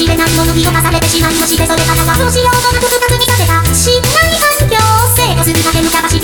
しれないものに侵されてしまいましてそれからはどうしようとなく深く見立てたしな環境を整合するだけむかばし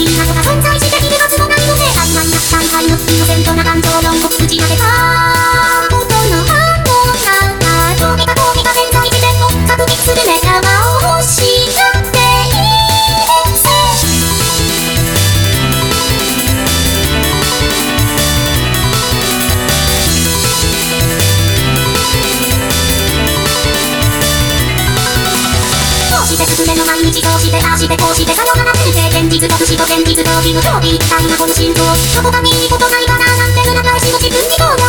日常してあしてこうしてさよなら人生現実と不死と現実と義のとビータンなこの心臓どこが見ることないかななんて裏返しの自分に行動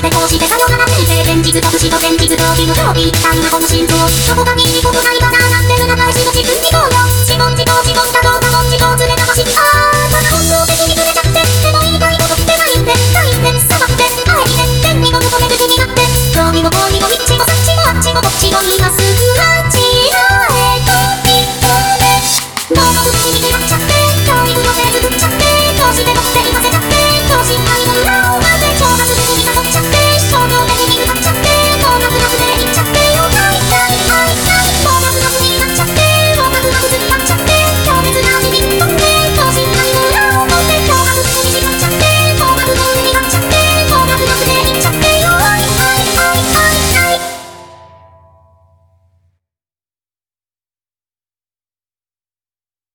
してこうしてさよなら人生現実と不死と現実と義のと一単なこの心臓どこかにいいことないかな